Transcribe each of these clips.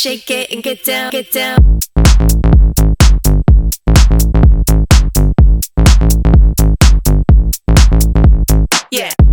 shake it and get down, get down. Yeah.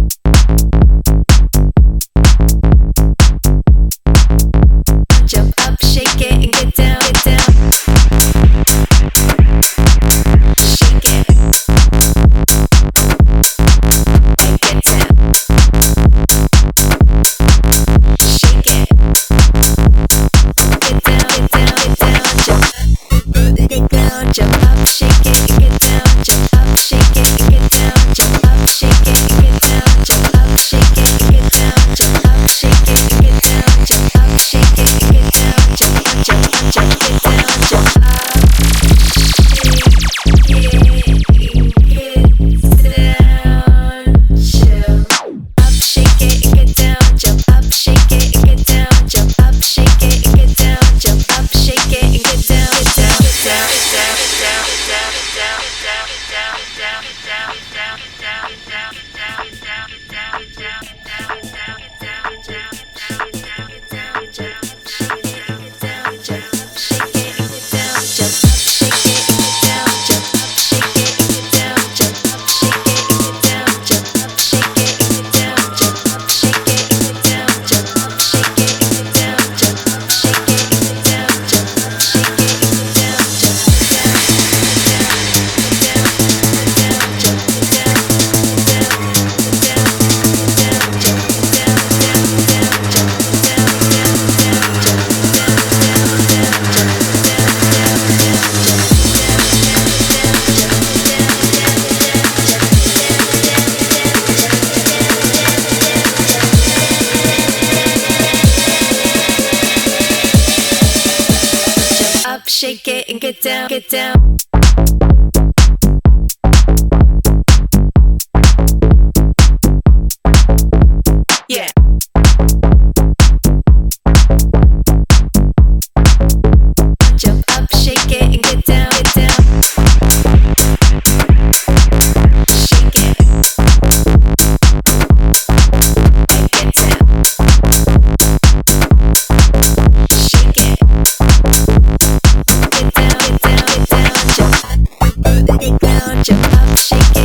Up, shake it and get down, get down. ground, jump up, shake.